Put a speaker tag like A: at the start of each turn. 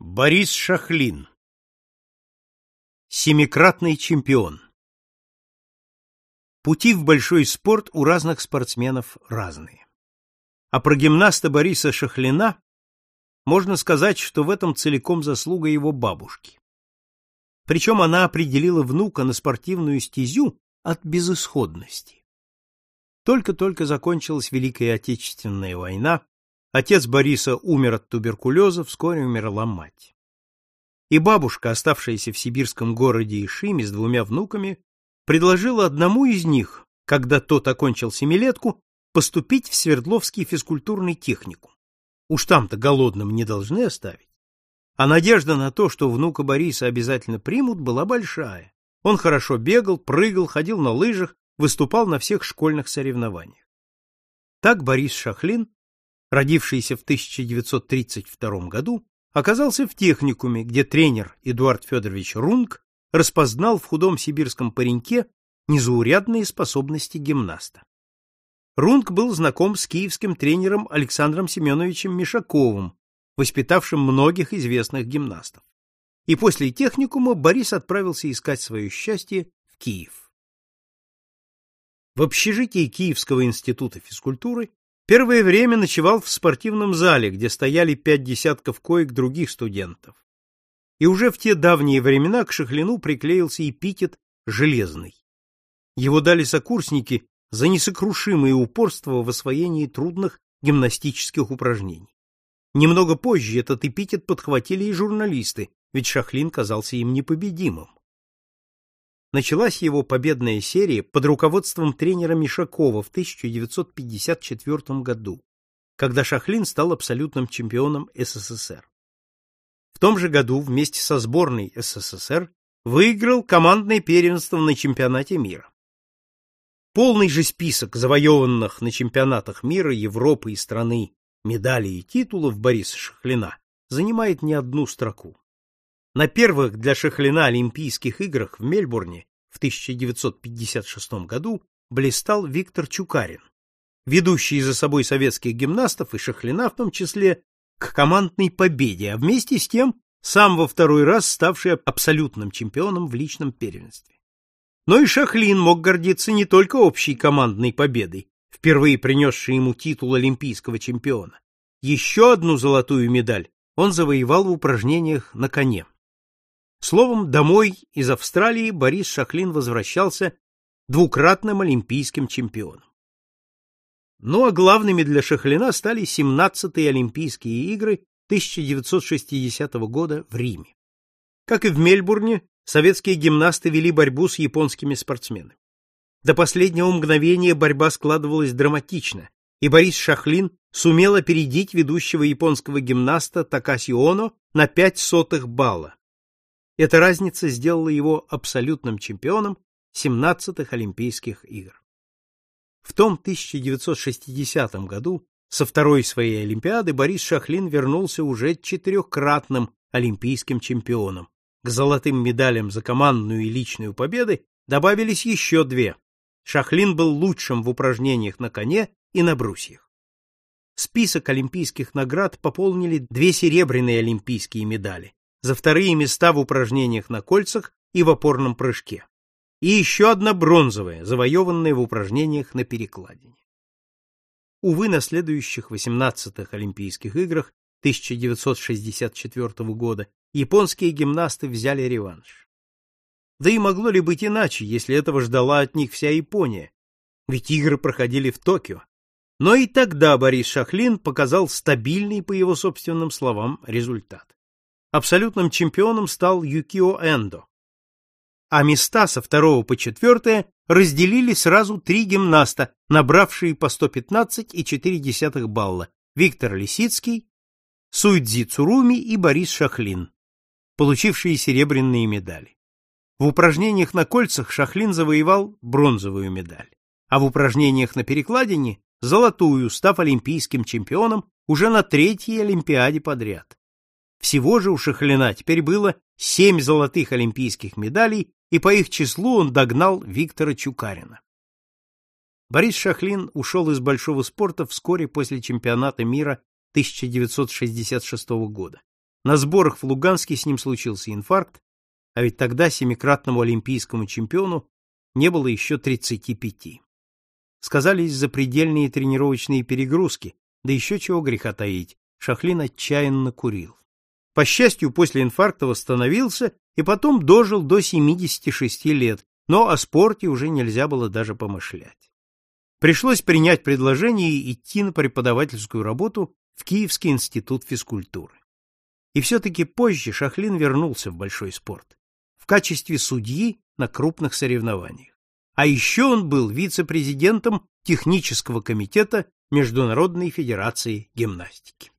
A: Борис Шахлин Семикратный чемпион Пути в большой спорт у разных спортсменов разные. А про гимнаста Бориса Шахлина можно сказать, что в этом целиком заслуга его бабушки. Причем она определила внука на спортивную стезю от безысходности. Только-только закончилась Великая Отечественная война, отец Бориса умер от туберкулеза, вскоре умерла мать. И бабушка, оставшаяся в сибирском городе Ишиме с двумя внуками, предложила одному из них, когда тот окончил семилетку, поступить в Свердловский физкультурный техникум. Уж там-то голодным не должны оставить. А надежда на то, что внука Бориса обязательно примут, была большая. Он хорошо бегал, прыгал, ходил на лыжах, выступал на всех школьных соревнованиях. Так Борис Шахлин, родившийся в 1932 году, оказался в техникуме, где тренер Эдуард Федорович Рунг распознал в худом сибирском пареньке незаурядные способности гимнаста. Рунг был знаком с киевским тренером Александром Семеновичем Мишаковым, воспитавшим многих известных гимнастов. И после техникума Борис отправился искать свое счастье в Киев. В общежитии Киевского института физкультуры первое время ночевал в спортивном зале, где стояли пять десятков коек других студентов и уже в те давние времена к Шахлину приклеился эпитет «железный». Его дали сокурсники за несокрушимое упорство в освоении трудных гимнастических упражнений. Немного позже этот эпитет подхватили и журналисты, ведь Шахлин казался им непобедимым. Началась его победная серия под руководством тренера Мишакова в 1954 году, когда Шахлин стал абсолютным чемпионом СССР. В том же году вместе со сборной СССР выиграл командное первенство на чемпионате мира. Полный же список завоеванных на чемпионатах мира, Европы и страны медалей и титулов Бориса Шахлина занимает не одну строку. На первых для Шахлина Олимпийских играх в Мельбурне в 1956 году блистал Виктор Чукарин, ведущий за собой советских гимнастов и Шахлина в том числе к командной победе, а вместе с тем сам во второй раз ставший абсолютным чемпионом в личном первенстве. Но и Шахлин мог гордиться не только общей командной победой, впервые принесшей ему титул олимпийского чемпиона. Еще одну золотую медаль он завоевал в упражнениях на коне. Словом, домой из Австралии Борис Шахлин возвращался двукратным олимпийским чемпионом. Ну а главными для Шахлина стали 17-е Олимпийские игры 1960 года в Риме. Как и в Мельбурне, советские гимнасты вели борьбу с японскими спортсменами. До последнего мгновения борьба складывалась драматично, и Борис Шахлин сумел опередить ведущего японского гимнаста Такаси Оно на пять сотых балла. Эта разница сделала его абсолютным чемпионом 17-х Олимпийских игр. В том 1960 году со второй своей Олимпиады Борис Шахлин вернулся уже четырехкратным олимпийским чемпионом. К золотым медалям за командную и личную победы добавились еще две. Шахлин был лучшим в упражнениях на коне и на брусьях. Список олимпийских наград пополнили две серебряные олимпийские медали за вторые места в упражнениях на кольцах и в опорном прыжке и еще одна бронзовая, завоеванная в упражнениях на перекладине. Увы, на следующих 18-х Олимпийских играх 1964 года японские гимнасты взяли реванш. Да и могло ли быть иначе, если этого ждала от них вся Япония? Ведь игры проходили в Токио. Но и тогда Борис Шахлин показал стабильный, по его собственным словам, результат. Абсолютным чемпионом стал Юкио Эндо, а места со второго по четвертое разделили сразу три гимнаста, набравшие по 115,4 балла: Виктор Лисицкий, Суйдзи Цуруми и Борис Шахлин, получившие серебряные медали. В упражнениях на кольцах Шахлин завоевал бронзовую медаль, а в упражнениях на перекладине золотую, став олимпийским чемпионом уже на третьей олимпиаде подряд. Всего же у Шахлина теперь было семь золотых олимпийских медалей и по их числу он догнал Виктора Чукарина. Борис Шахлин ушел из большого спорта вскоре после чемпионата мира 1966 года. На сборах в Луганске с ним случился инфаркт, а ведь тогда семикратному олимпийскому чемпиону не было еще 35. Сказались запредельные тренировочные перегрузки, да еще чего греха таить, Шахлин отчаянно курил. По счастью, после инфаркта восстановился и потом дожил до 76 лет, но о спорте уже нельзя было даже помышлять. Пришлось принять предложение и идти на преподавательскую работу в Киевский институт физкультуры. И все-таки позже Шахлин вернулся в большой спорт в качестве судьи на крупных соревнованиях. А еще он был вице-президентом технического комитета Международной федерации гимнастики.